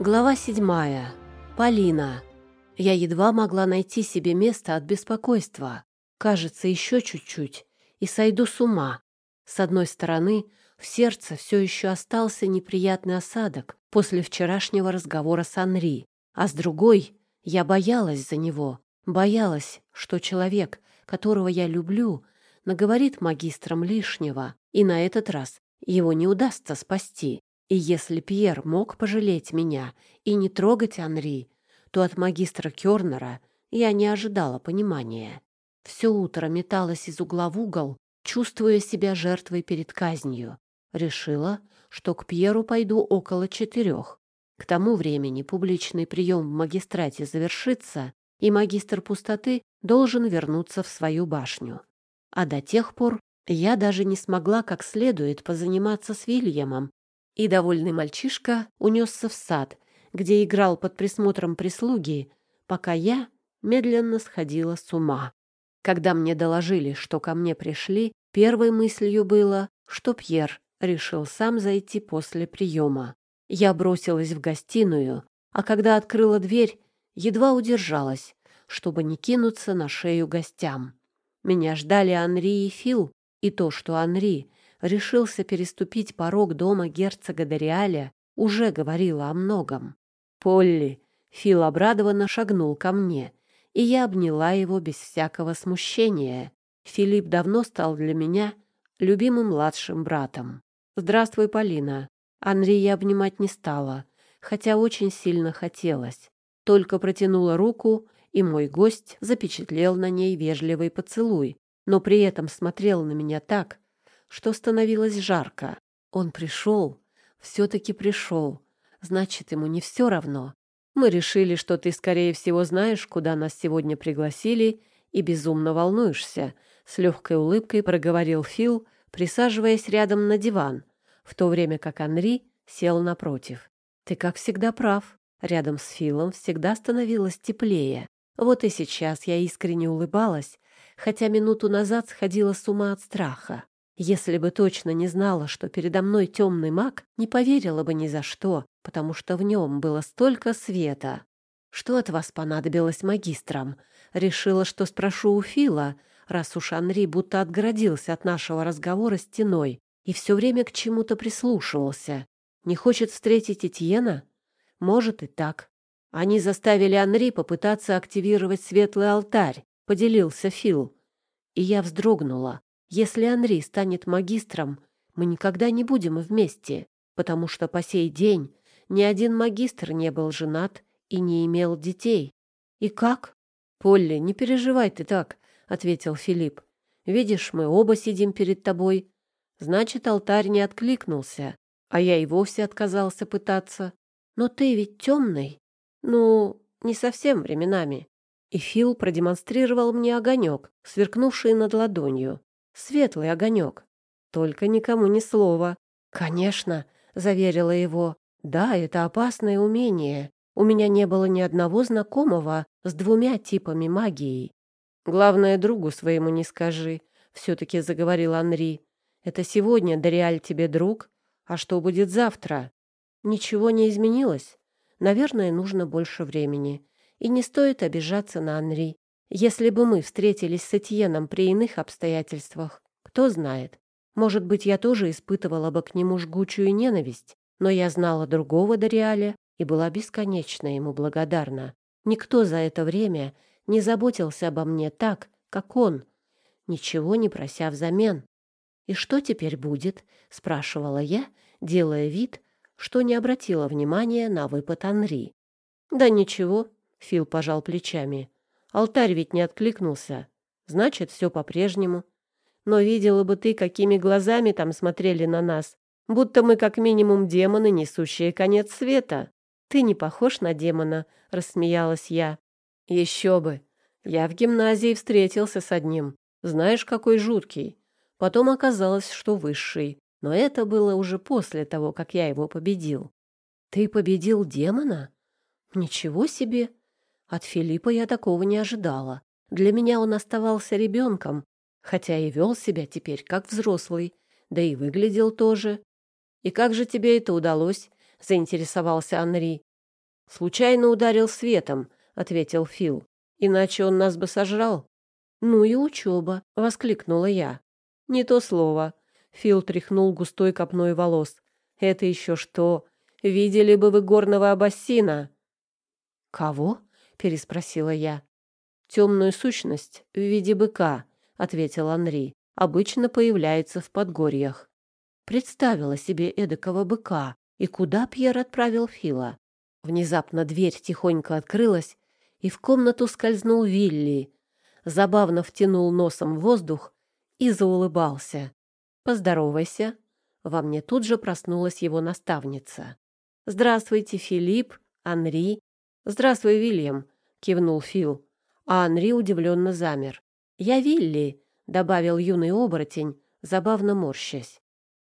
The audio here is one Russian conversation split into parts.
Глава седьмая. Полина. Я едва могла найти себе место от беспокойства. Кажется, еще чуть-чуть, и сойду с ума. С одной стороны, в сердце все еще остался неприятный осадок после вчерашнего разговора с Анри, а с другой я боялась за него, боялась, что человек, которого я люблю, наговорит магистрам лишнего, и на этот раз его не удастся спасти. И если Пьер мог пожалеть меня и не трогать Анри, то от магистра Кёрнера я не ожидала понимания. Все утро металась из угла в угол, чувствуя себя жертвой перед казнью. Решила, что к Пьеру пойду около четырех. К тому времени публичный прием в магистрате завершится, и магистр пустоты должен вернуться в свою башню. А до тех пор я даже не смогла как следует позаниматься с Вильямом, и довольный мальчишка унесся в сад, где играл под присмотром прислуги, пока я медленно сходила с ума. Когда мне доложили, что ко мне пришли, первой мыслью было, что Пьер решил сам зайти после приема. Я бросилась в гостиную, а когда открыла дверь, едва удержалась, чтобы не кинуться на шею гостям. Меня ждали Анри и Фил, и то, что Анри решился переступить порог дома герцога Дориаля, уже говорила о многом. «Полли!» — Фил обрадованно шагнул ко мне, и я обняла его без всякого смущения. Филипп давно стал для меня любимым младшим братом. «Здравствуй, Полина!» Анри я обнимать не стала, хотя очень сильно хотелось. Только протянула руку, и мой гость запечатлел на ней вежливый поцелуй, но при этом смотрел на меня так, что становилось жарко. Он пришел, все-таки пришел. Значит, ему не все равно. Мы решили, что ты, скорее всего, знаешь, куда нас сегодня пригласили, и безумно волнуешься. С легкой улыбкой проговорил Фил, присаживаясь рядом на диван, в то время как Анри сел напротив. Ты, как всегда, прав. Рядом с Филом всегда становилось теплее. Вот и сейчас я искренне улыбалась, хотя минуту назад сходила с ума от страха. Если бы точно не знала, что передо мной темный маг, не поверила бы ни за что, потому что в нем было столько света. Что от вас понадобилось магистрам? Решила, что спрошу у Фила, раз уж Анри будто отгородился от нашего разговора стеной и все время к чему-то прислушивался. Не хочет встретить Этьена? Может и так. Они заставили Анри попытаться активировать светлый алтарь, поделился Фил. И я вздрогнула. Если Анри станет магистром, мы никогда не будем вместе, потому что по сей день ни один магистр не был женат и не имел детей. И как? Полли, не переживай ты так, ответил Филипп. Видишь, мы оба сидим перед тобой. Значит, алтарь не откликнулся, а я и вовсе отказался пытаться. Но ты ведь темный. Ну, не совсем временами. И Фил продемонстрировал мне огонек, сверкнувший над ладонью светлый огонек. Только никому ни слова. «Конечно», — заверила его. «Да, это опасное умение. У меня не было ни одного знакомого с двумя типами магии». «Главное, другу своему не скажи», — все-таки заговорил Анри. «Это сегодня Дориаль тебе друг, а что будет завтра?» «Ничего не изменилось. Наверное, нужно больше времени. И не стоит обижаться на Анри. Если бы мы встретились с Этьеном при иных обстоятельствах, кто знает, может быть, я тоже испытывала бы к нему жгучую ненависть, но я знала другого Дориаля и была бесконечно ему благодарна. Никто за это время не заботился обо мне так, как он, ничего не прося взамен. «И что теперь будет?» — спрашивала я, делая вид, что не обратила внимания на выпад Анри. «Да ничего», — Фил пожал плечами. Алтарь ведь не откликнулся. Значит, все по-прежнему. Но видела бы ты, какими глазами там смотрели на нас, будто мы как минимум демоны, несущие конец света. Ты не похож на демона, рассмеялась я. Еще бы. Я в гимназии встретился с одним. Знаешь, какой жуткий. Потом оказалось, что высший. Но это было уже после того, как я его победил. Ты победил демона? Ничего себе! От Филиппа я такого не ожидала. Для меня он оставался ребенком, хотя и вел себя теперь как взрослый, да и выглядел тоже. «И как же тебе это удалось?» — заинтересовался Анри. «Случайно ударил светом», — ответил Фил. «Иначе он нас бы сожрал». «Ну и учеба», — воскликнула я. «Не то слово». Фил тряхнул густой копной волос. «Это еще что? Видели бы вы горного абассина?» «Кого?» — переспросила я. «Темную сущность в виде быка», — ответил Анри. «Обычно появляется в подгорьях». Представила себе эдакого быка, и куда Пьер отправил Фила. Внезапно дверь тихонько открылась, и в комнату скользнул Вилли. Забавно втянул носом воздух и заулыбался. «Поздоровайся». Во мне тут же проснулась его наставница. «Здравствуйте, Филипп, Анри». «Здравствуй, Вильям», — кивнул Фил. А Анри удивленно замер. «Я Вилли», — добавил юный оборотень, забавно морщась.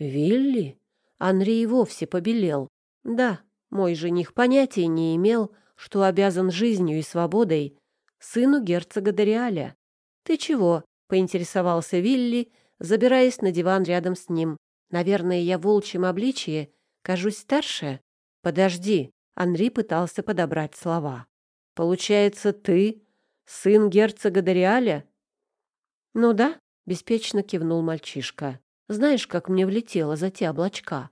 «Вилли?» Анри и вовсе побелел. «Да, мой жених понятия не имел, что обязан жизнью и свободой сыну герцога Дориаля. «Ты чего?» — поинтересовался Вилли, забираясь на диван рядом с ним. «Наверное, я в волчьем обличье кажусь старше?» «Подожди», — Анри пытался подобрать слова. «Получается, ты сын герцога Дориаля?» «Ну да», — беспечно кивнул мальчишка. «Знаешь, как мне влетело за те облачка?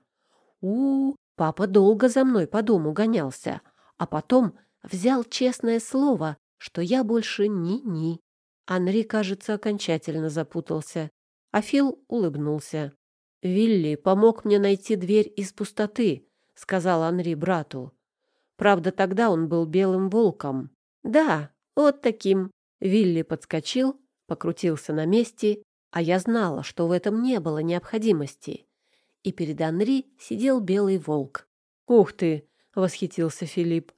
у, -у, -у папа долго за мной по дому гонялся, а потом взял честное слово, что я больше ни-ни. Анри, кажется, окончательно запутался, а Фил улыбнулся. «Вилли помог мне найти дверь из пустоты», — сказал Анри брату. Правда, тогда он был белым волком. «Да, вот таким». Вилли подскочил, покрутился на месте, а я знала, что в этом не было необходимости. И перед Анри сидел белый волк. «Ух ты!» — восхитился Филипп.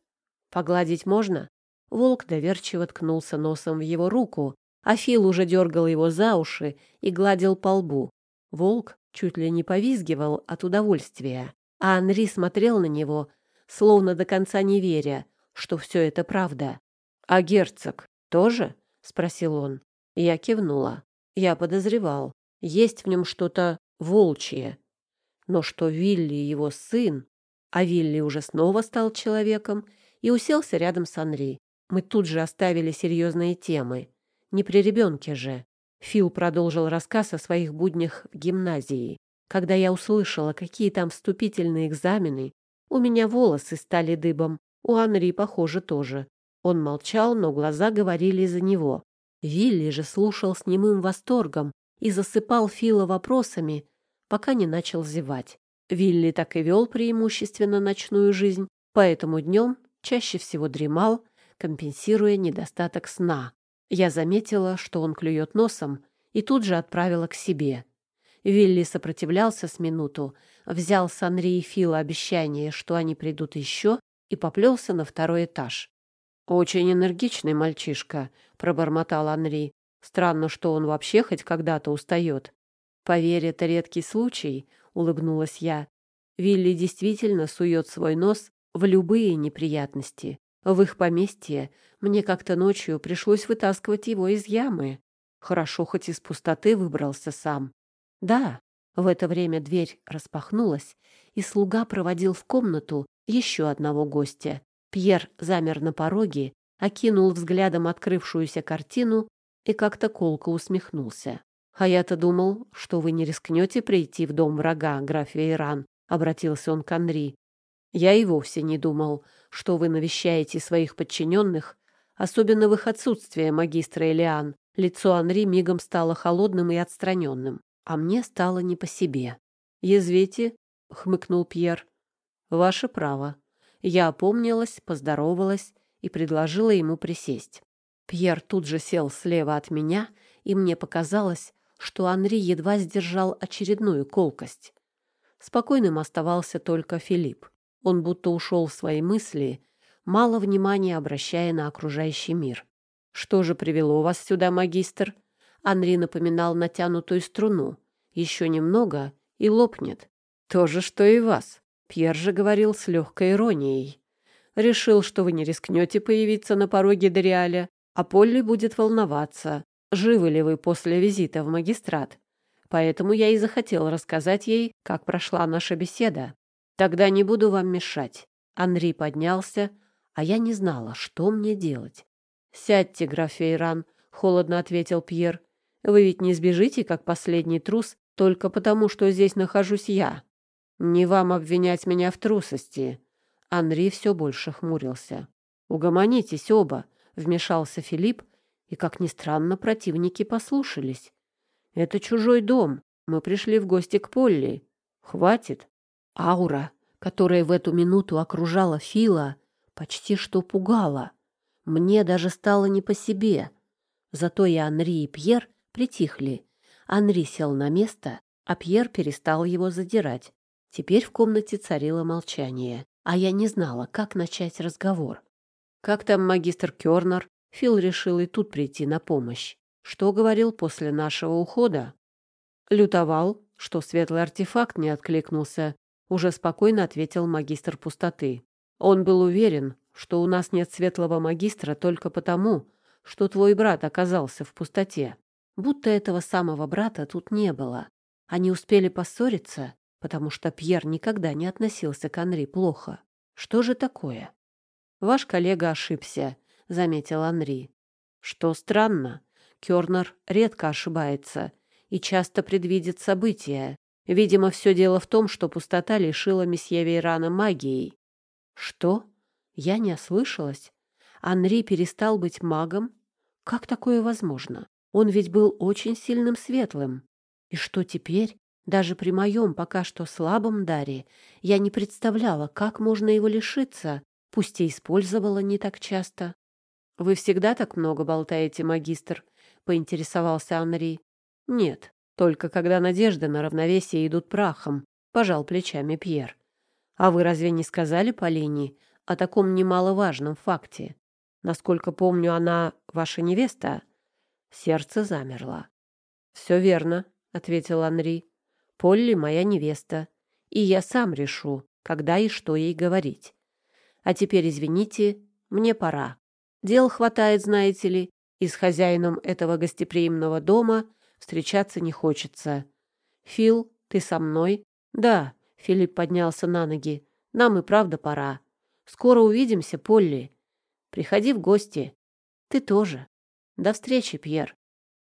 «Погладить можно?» Волк доверчиво ткнулся носом в его руку, а Фил уже дергал его за уши и гладил по лбу. Волк чуть ли не повизгивал от удовольствия, а Анри смотрел на него, словно до конца не веря, что все это правда. «А герцог тоже?» — спросил он. Я кивнула. Я подозревал, есть в нем что-то волчье. Но что Вилли его сын, а Вилли уже снова стал человеком и уселся рядом с Анри. Мы тут же оставили серьезные темы. Не при ребенке же. Фил продолжил рассказ о своих буднях в гимназии. Когда я услышала, какие там вступительные экзамены, у меня волосы стали дыбом. У Анри, похоже, тоже. Он молчал, но глаза говорили за него. Вилли же слушал с немым восторгом и засыпал Фила вопросами, пока не начал зевать. Вилли так и вел преимущественно ночную жизнь, поэтому днем чаще всего дремал, компенсируя недостаток сна. Я заметила, что он клюет носом, и тут же отправила к себе. Вилли сопротивлялся с минуту, взял с Анри и Фила обещание, что они придут еще, и поплелся на второй этаж. «Очень энергичный мальчишка», — пробормотал Анри. «Странно, что он вообще хоть когда-то устает». «Поверь, это редкий случай», — улыбнулась я. Вилли действительно сует свой нос в любые неприятности. В их поместье мне как-то ночью пришлось вытаскивать его из ямы. Хорошо, хоть из пустоты выбрался сам. Да, в это время дверь распахнулась, и слуга проводил в комнату еще одного гостя. Пьер замер на пороге, окинул взглядом открывшуюся картину и как-то колко усмехнулся. «А я-то думал, что вы не рискнете прийти в дом врага, граф Вейран», — обратился он к Анри. «Я и вовсе не думал, что вы навещаете своих подчиненных, особенно в их отсутствие, магистра Элиан. Лицо Анри мигом стало холодным и отстраненным, а мне стало не по себе. «Язвите?» — хмыкнул Пьер. «Ваше право». Я опомнилась, поздоровалась и предложила ему присесть. Пьер тут же сел слева от меня, и мне показалось, что Анри едва сдержал очередную колкость. Спокойным оставался только Филипп. Он будто ушел в свои мысли, мало внимания обращая на окружающий мир. «Что же привело вас сюда, магистр?» Анри напоминал натянутую струну. «Еще немного, и лопнет. То же, что и вас». Пьер же говорил с легкой иронией. «Решил, что вы не рискнете появиться на пороге Дориаля, а Полли будет волноваться, живы ли вы после визита в магистрат. Поэтому я и захотел рассказать ей, как прошла наша беседа. Тогда не буду вам мешать. Анри поднялся, а я не знала, что мне делать. «Сядьте, граф Фейран», — холодно ответил Пьер. «Вы ведь не сбежите, как последний трус, только потому, что здесь нахожусь я. Не вам обвинять меня в трусости». Анри все больше хмурился. «Угомонитесь оба», — вмешался Филипп, и, как ни странно, противники послушались. «Это чужой дом. Мы пришли в гости к Полли. Хватит». Аура, которая в эту минуту окружала Фила, почти что пугала. Мне даже стало не по себе. Зато и Анри, и Пьер притихли. Анри сел на место, а Пьер перестал его задирать. Теперь в комнате царило молчание, а я не знала, как начать разговор. «Как там магистр Кёрнер?» Фил решил и тут прийти на помощь. Что говорил после нашего ухода? Лютовал, что светлый артефакт не откликнулся, уже спокойно ответил магистр пустоты. Он был уверен, что у нас нет светлого магистра только потому, что твой брат оказался в пустоте. Будто этого самого брата тут не было. Они успели поссориться, потому что Пьер никогда не относился к Анри плохо. Что же такое? Ваш коллега ошибся, заметил Анри. Что странно, Кёрнер редко ошибается и часто предвидит события. Видимо, все дело в том, что пустота лишила месье Вейрана магией. Что? Я не ослышалась? Анри перестал быть магом? Как такое возможно? Он ведь был очень сильным светлым. И что теперь? Даже при моем пока что слабом даре я не представляла, как можно его лишиться, пусть и использовала не так часто. — Вы всегда так много болтаете, магистр? — поинтересовался Анри. — Нет, только когда надежды на равновесие идут прахом, — пожал плечами Пьер. А вы разве не сказали Полине о таком немаловажном факте? Насколько помню, она ваша невеста. Сердце замерло. Все верно, ответил Анри. Полли моя невеста, и я сам решу, когда и что ей говорить. А теперь извините, мне пора. Дел хватает, знаете ли, и с хозяином этого гостеприимного дома встречаться не хочется. Фил, ты со мной? Да, Филипп поднялся на ноги. «Нам и правда пора. Скоро увидимся, Полли. Приходи в гости. Ты тоже. До встречи, Пьер».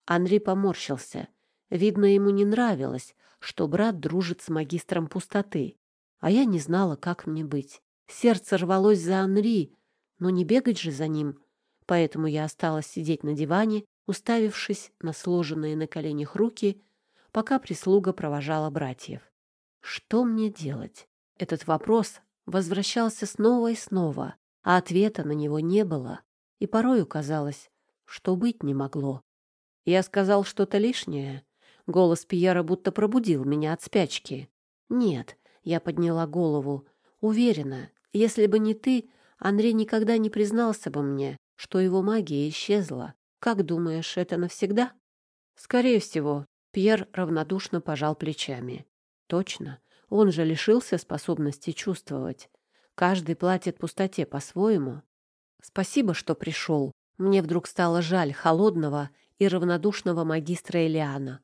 Анри поморщился. Видно, ему не нравилось, что брат дружит с магистром пустоты. А я не знала, как мне быть. Сердце рвалось за Анри, но не бегать же за ним. Поэтому я осталась сидеть на диване, уставившись на сложенные на коленях руки, пока прислуга провожала братьев. Что мне делать? Этот вопрос возвращался снова и снова, а ответа на него не было, и порою казалось, что быть не могло. Я сказал что-то лишнее. Голос Пьера будто пробудил меня от спячки. Нет, я подняла голову. Уверена, если бы не ты, Андрей никогда не признался бы мне, что его магия исчезла. Как думаешь, это навсегда? Скорее всего, Пьер равнодушно пожал плечами. Точно, он же лишился способности чувствовать. Каждый платит пустоте по-своему. Спасибо, что пришел. Мне вдруг стало жаль холодного и равнодушного магистра Элиана.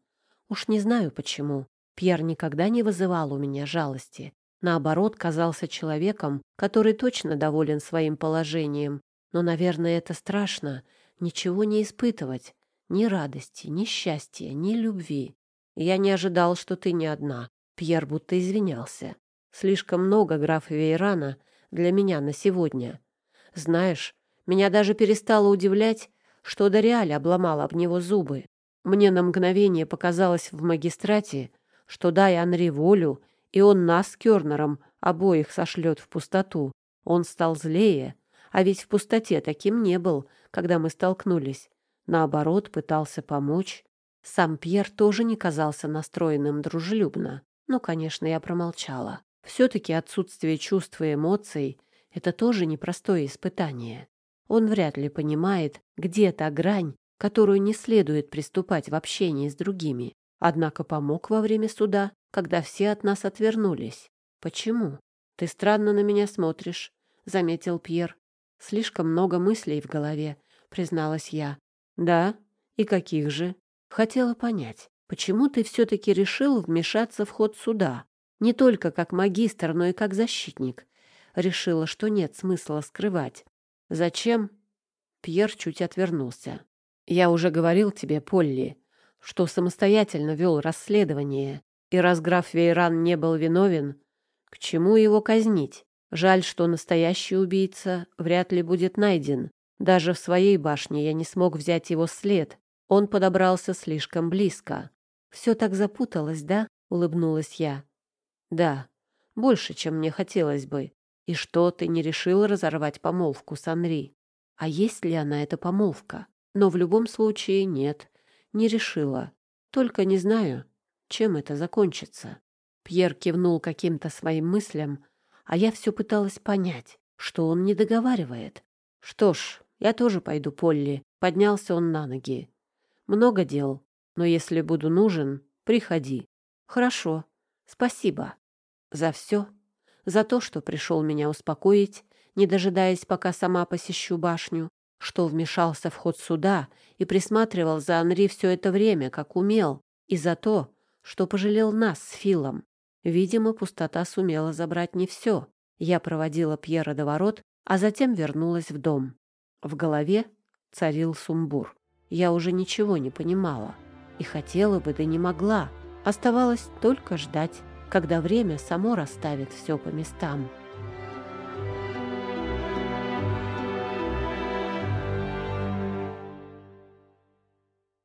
Уж не знаю почему. Пьер никогда не вызывал у меня жалости. Наоборот, казался человеком, который точно доволен своим положением. Но, наверное, это страшно — ничего не испытывать. Ни радости, ни счастья, ни любви. Я не ожидал, что ты не одна. Пьер будто извинялся. «Слишком много графа Вейрана для меня на сегодня. Знаешь, меня даже перестало удивлять, что Дориаль обломал об него зубы. Мне на мгновение показалось в магистрате, что дай Анри волю, и он нас с Кёрнером обоих сошлет в пустоту. Он стал злее, а ведь в пустоте таким не был, когда мы столкнулись. Наоборот, пытался помочь. Сам Пьер тоже не казался настроенным дружелюбно. Но, конечно, я промолчала. Все-таки отсутствие чувств и эмоций — это тоже непростое испытание. Он вряд ли понимает, где та грань, которую не следует приступать в общении с другими. Однако помог во время суда, когда все от нас отвернулись. Почему? Ты странно на меня смотришь, заметил Пьер. Слишком много мыслей в голове, призналась я. Да? И каких же? Хотела понять. Почему ты все-таки решил вмешаться в ход суда? Не только как магистр, но и как защитник. Решила, что нет смысла скрывать. Зачем? Пьер чуть отвернулся. Я уже говорил тебе, Полли, что самостоятельно вел расследование, и раз граф Вейран не был виновен, к чему его казнить? Жаль, что настоящий убийца вряд ли будет найден. Даже в своей башне я не смог взять его след. Он подобрался слишком близко. «Все так запуталось, да?» — улыбнулась я. «Да, больше, чем мне хотелось бы. И что, ты не решил разорвать помолвку с Анри? А есть ли она, эта помолвка? Но в любом случае нет, не решила. Только не знаю, чем это закончится». Пьер кивнул каким-то своим мыслям, а я все пыталась понять, что он не договаривает. Что ж, я тоже пойду, Полли. Поднялся он на ноги. Много дел, но если буду нужен, приходи. Хорошо. Спасибо. За все. За то, что пришел меня успокоить, не дожидаясь, пока сама посещу башню, что вмешался в ход суда и присматривал за Анри все это время, как умел, и за то, что пожалел нас с Филом. Видимо, пустота сумела забрать не все. Я проводила Пьера до ворот, а затем вернулась в дом. В голове царил сумбур. Я уже ничего не понимала. И хотела бы, да не могла. Оставалось только ждать, когда время само расставит все по местам.